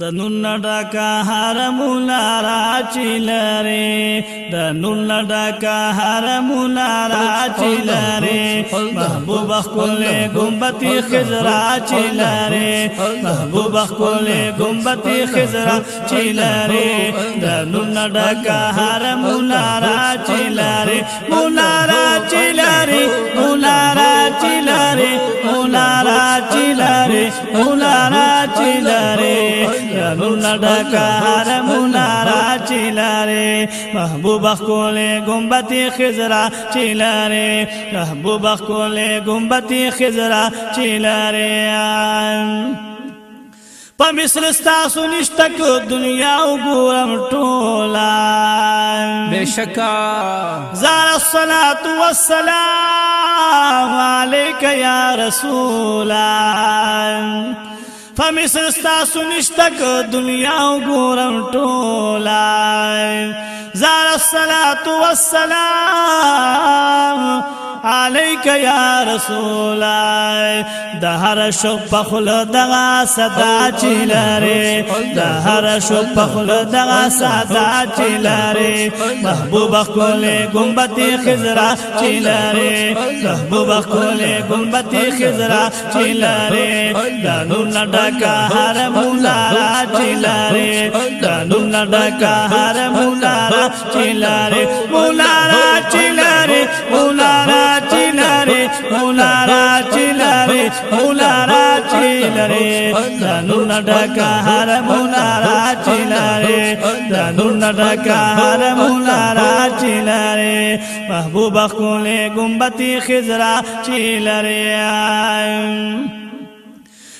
د نون ډکا حرمونا راچلره د نون ډکا حرمونا راچلره محبوب خپل ګمبتي خزرا چلره محبوب خپل ګمبتي خزرا چلره د نون ډکا حرمونا راچلره مولا راچلره مولا راچلره لارا چلارے مولارا چلارے لالونا ڈکا حرم لارا چلارے محبوب خول گنبت خزرا چلارے محبوب خول گنبت خزرا چلارے په مصر ستاسو نشته دنیا وګورم ټولا بشکا زار الصلات والسلام عليك يا رسول فمصر ستاسو نشته دنیا وګورم ټولا زار الصلات والسلام علیک یا رسول د هر شو په خل دغه صدا چیلره د هر شو په خل دغه صدا چیلره محبوب خپل گنبت خضرا چیلره محبوب خپل گنبت خضرا چیلره د نور نډکا هر مولا چیلره د نور نډکا هر مولا چیلره مولا چیلره مولا مونارا چیلره دانور نډکا هر مونارا چیلره دانور نډکا هر مونارا چیلره محبوب خپل گمبتی خزرا چیلره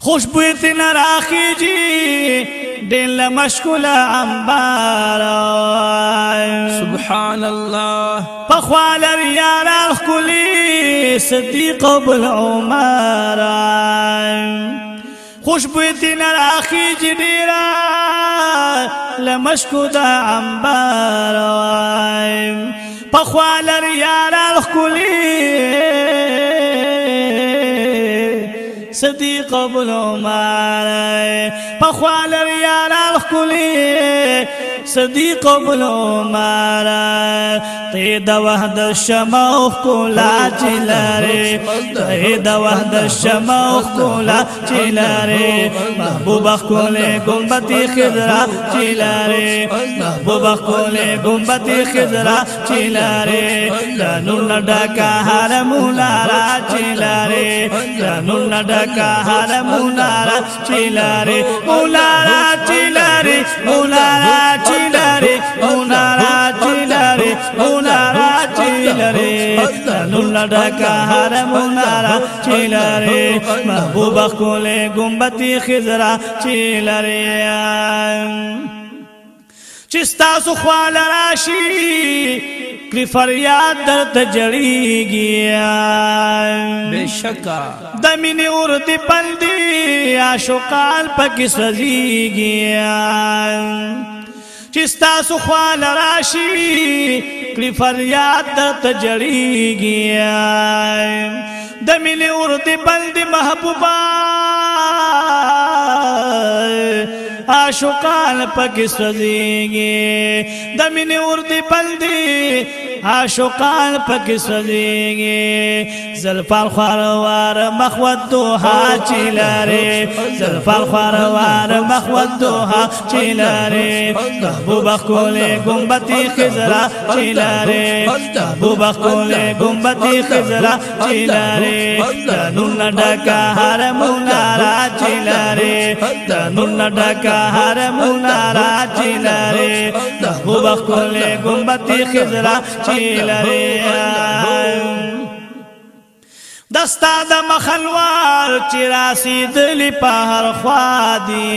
خوشبو تن راخی جی دل مشغول انبار سبحان الله پخواله صدیق ابو العمر خوشبو دین اخی جډیرا لمشکو د انبار په خوال ریال الخلی صدیق ابو العمر په خوال ریال الخلی صدیق بلومار تی د وحد شمع کولا چلاره تی د وحد شمع کولا چلاره محبوب خپل ګمبت خضرا چلاره محبوب خپل ګمبت خضرا چلاره دانو نډکا هر مولارا چلاره دانو نډکا هر مولارا چلاره مولارا چلاره مولارا چلاره لري مونارا چې لري مونارا چې لري نن ډکا هر مونارا چې لري محبوب خپل ګمبتي خزرا چې لري چې ستاسو خواله راشي کری فریاد در تجړیږي بشکا د مینې اور دی بندي عاشقان پکې سوځيږي چې ستاسو خوال راشي کلی فریاد درته جړیږي د ملي ورد بلد محبوبا عاشقان پکې سوځيږي د ملي ورد بلد عاشقان پکې سوځيږي زلفال خوروار مخوت دوها چیلاره زلفال خوروار مخوت دوها چیلاره محبوب خپل گمبتي خزرا چیلاره محبوب خپل گمبتي خزرا چیلاره تنون ډکا هر مونارا چیلاره تنون ډکا هر مونارا چیلاره محبوب خپل گمبتي خزرا چیلاره کې لري دستا د مخلوار چې راسیدلی په هر خوا دی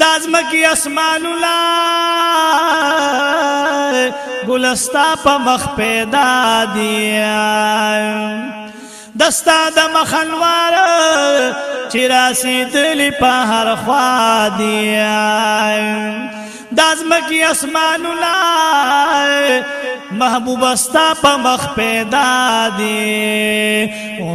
دازمکی اسمان الله ګلستا په مخ پیدا دی دستا د مخلوار چې راسیدلی په هر خوا دی دازمکی اسمانونا محبوب استا په مخ پیدا دی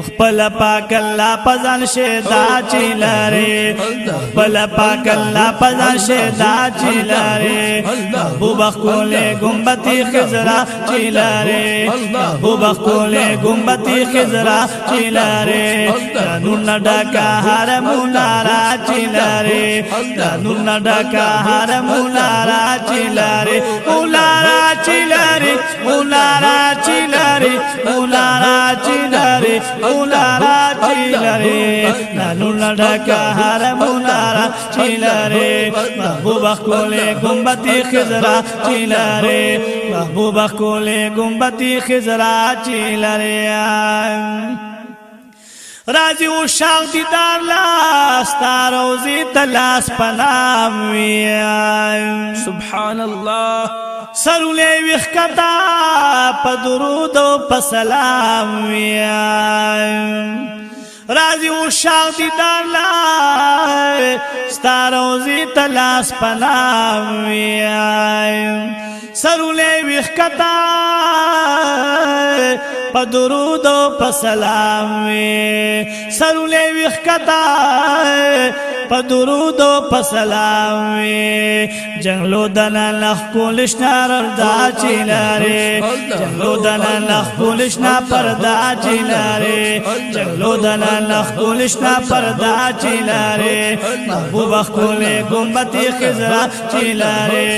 خپل پاک الله پزان شدا چیلاره خپل پاک الله پزان شدا چیلاره محبوب خپل گمبتی خزرا چیلاره محبوب خپل گمبتی خزرا چیلاره نور نډکا هر مولارا چیلاره نور نډکا هر مولارا چیلاره مولارا چیلاره رو چلارے چل چلارے بہو لڑکا لے گی چلارے محبوب لے گمبتی خزرا چل رے آئے راجو ساؤ جی تالاس تاروی تلاس پنام درود لے وسکتا پدرو دو پسلامیا راجیوشا سی تار لا ستاروں سے تلاس پنام سرو لے وشکتا پدرو دو پسلامے سرو لے وسکتا په درود او په سلام وي جنگلو دل لخ کولش نار دا چیلاره جنگلو دل لخ کولش نا پردا چیلاره جنگلو دل لخ کولش نا پردا چیلاره محبوب خپل ګمبت خزرا چیلاره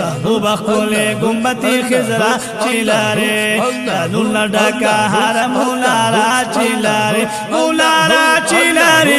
محبوب خپل ګمبت خزرا چیلاره دانو لډا کا حرم لارا چیلاره مولا را چیلاره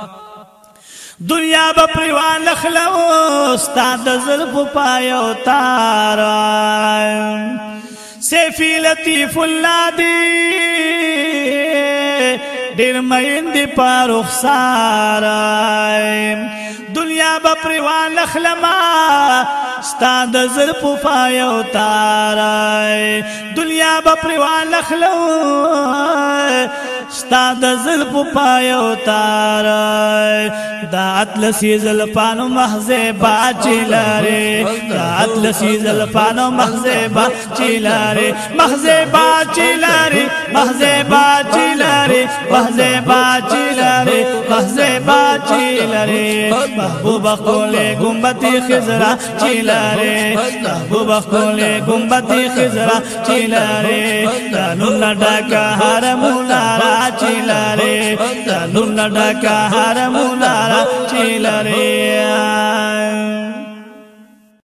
دنیا به پریوان لخلو استاد زلف پایو تارا سیفی لطیف الله دی ډیر مین دی پرخسار دنیا به پریوان لخلما استاد زلف پایو تارا دنیا به پریوان لخلو ستا د زلف پای او تار دا اتلسی زلفانو محزه باچ لاره ات لسیز الفانو مخزیبا چیلاری مخزیبا چیلاری مخزیبا چیلاری مخزیبا چیلاری مخزیبا چیلاری محبوب خپل ګمبتي خزرہ چیلاری محبوب خپل ګمبتي خزرہ چیلاری تنو نډکا هر مولارا چیلاری تنو نډکا هر مولارا چیلاری